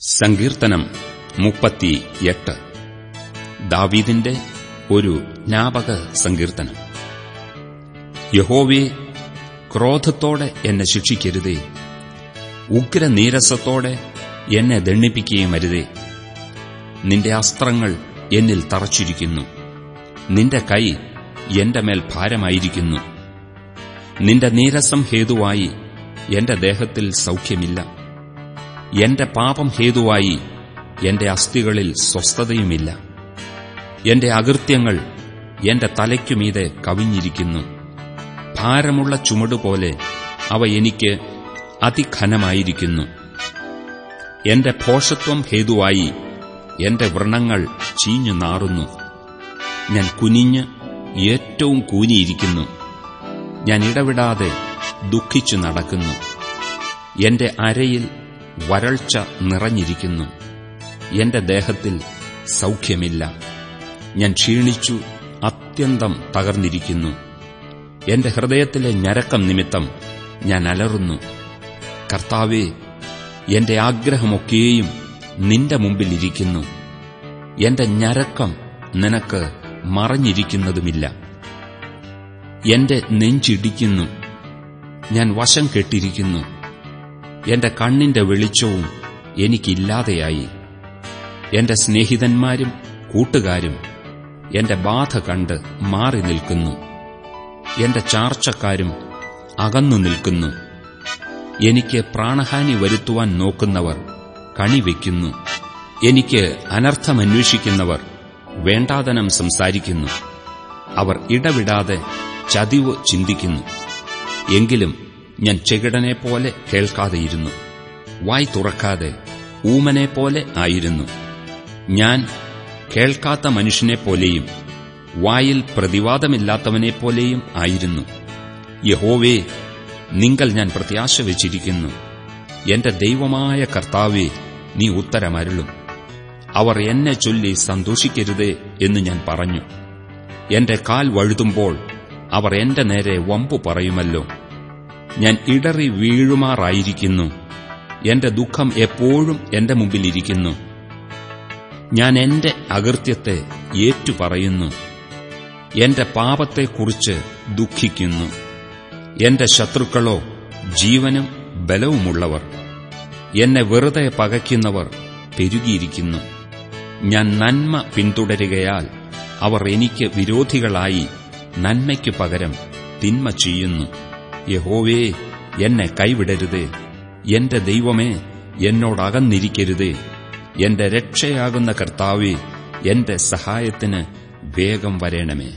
സങ്കീർത്തനം മുപ്പത്തിയെട്ട്. ദാവീദിന്റെ ഒരു ജ്ഞാപക സങ്കീർത്തനം. യഹോവെ ക്രോധത്തോടെ എന്നെ ശിക്ഷിക്കരുതേ. ഉഗ്രനീരസത്തോടെ എന്നെ ദണ്ണിപ്പിക്കുകയും അരുതേ. നിന്റെ അസ്ത്രങ്ങൾ എന്നിൽ തറച്ചിരിക്കുന്നു. നിന്റെ കൈ എന്റെ മേൽ ഭാരമായിരിക്കുന്നു. നിന്റെ നീരസം ഹേതുവായി എന്റെ ദേഹത്തിൽ സൗഖ്യമില്ല. എന്റെ പാപം ഹേതുവായി എന്റെ അസ്ഥികളിൽ സ്വസ്ഥതയുമില്ല. എന്റെ അകൃത്യങ്ങൾ എന്റെ തലയ്ക്കുമീതെ കവിഞ്ഞിരിക്കുന്നു. ഭാരമുള്ള ചുമടുപോലെ അവ എനിക്ക് അതിഘനമായിരിക്കുന്നു. എന്റെ ഭോഷത്വം ഹേതുവായി എന്റെ വ്രണങ്ങൾ ചീഞ്ഞു നാറുന്നു. ഞാൻ കുനിഞ്ഞ് ഏറ്റവും കൂനിയിരിക്കുന്നു. ഞാൻ ഇടവിടാതെ ദുഃഖിച്ചു നടക്കുന്നു. എന്റെ അരയിൽ വരൾച്ച നിറഞ്ഞിരിക്കുന്നു. എന്റെ ദേഹത്തിൽ സൗഖ്യമില്ല. ഞാൻ ക്ഷീണിച്ചു അത്യന്തം തകർന്നിരിക്കുന്നു. എന്റെ ഹൃദയത്തിലെ ഞരക്കം നിമിത്തം ഞാൻ അലറുന്നു. കർത്താവേ എന്റെ ആഗ്രഹമൊക്കെയും നിന്റെ മുമ്പിലിരിക്കുന്നു എന്റെ ഞരക്കം നിനക്ക് മറഞ്ഞിരിക്കുന്നതുമില്ല. എന്റെ നെഞ്ചിടിക്കുന്നു. ഞാൻ വശം കെട്ടിരിക്കുന്നു. എന്റെ കണ്ണിന്റെ വെളിച്ചവും എനിക്കില്ലാതെയായി. എന്റെ സ്നേഹിതന്മാരും കൂട്ടുകാരും എന്റെ ബാധ കണ്ട് മാറി നിൽക്കുന്നു. എന്റെ ചാർച്ചക്കാരും അകന്നു നിൽക്കുന്നു. എനിക്ക് പ്രാണഹാനി വരുത്തുവാൻ നോക്കുന്നവർ കണിവെക്കുന്നു എനിക്ക് അനർത്ഥമന്വേഷിക്കുന്നവർ വേണ്ടാതനം സംസാരിക്കുന്നു. അവർ ഇടവിടാതെ ചതിവ് ചിന്തിക്കുന്നു. എങ്കിലും ഞാൻ ചെകിടനെപ്പോലെ കേൾക്കാതെയിരുന്നു. വായ് തുറക്കാതെ ഊമനെപ്പോലെ ആയിരുന്നു. ഞാൻ കേൾക്കാത്ത മനുഷ്യനെപ്പോലെയും വായിൽ പ്രതിവാദമില്ലാത്തവനെപ്പോലെയും ആയിരുന്നു. യഹോവേ നിങ്ങൾ ഞാൻ പ്രത്യാശ വച്ചിരിക്കുന്നു. എന്റെ ദൈവമായ കർത്താവേ നീ ഉത്തരമരുളും. അവർ എന്നെ ചൊല്ലി സന്തോഷിക്കരുതേ എന്ന് ഞാൻ പറഞ്ഞു. എന്റെ കാൽ വഴുതുമ്പോൾ അവർ എന്റെ നേരെ വമ്പു പറയുമല്ലോ. ഞാൻ ഇടറി വീഴുമാറായിരിക്കുന്നു. എന്റെ ദുഃഖം എപ്പോഴും എന്റെ മുമ്പിലിരിക്കുന്നു. ഞാൻ എന്റെ അകൃത്യത്തെ ഏറ്റുപറയുന്നു. എന്റെ പാപത്തെക്കുറിച്ച് ദുഃഖിക്കുന്നു. എന്റെ ശത്രുക്കളോ ജീവനും ബലവുമുള്ളവർ. എന്നെ വെറുതെ പകയ്ക്കുന്നവർ പെരുകിയിരിക്കുന്നു. ഞാൻ നന്മ പിന്തുടരുകയാൽ അവർ എനിക്ക് വിരോധികളായി നന്മയ്ക്കു പകരം തിന്മ ചെയ്യുന്നു. യഹോവേ എന്നെ കൈവിടരുത്. എന്റെ ദൈവമേ എന്നോടകന്നിരിക്കരുത്. എന്റെ രക്ഷയാകുന്ന കർത്താവേ എന്റെ സഹായത്തിന് വേഗം വരേണമേ.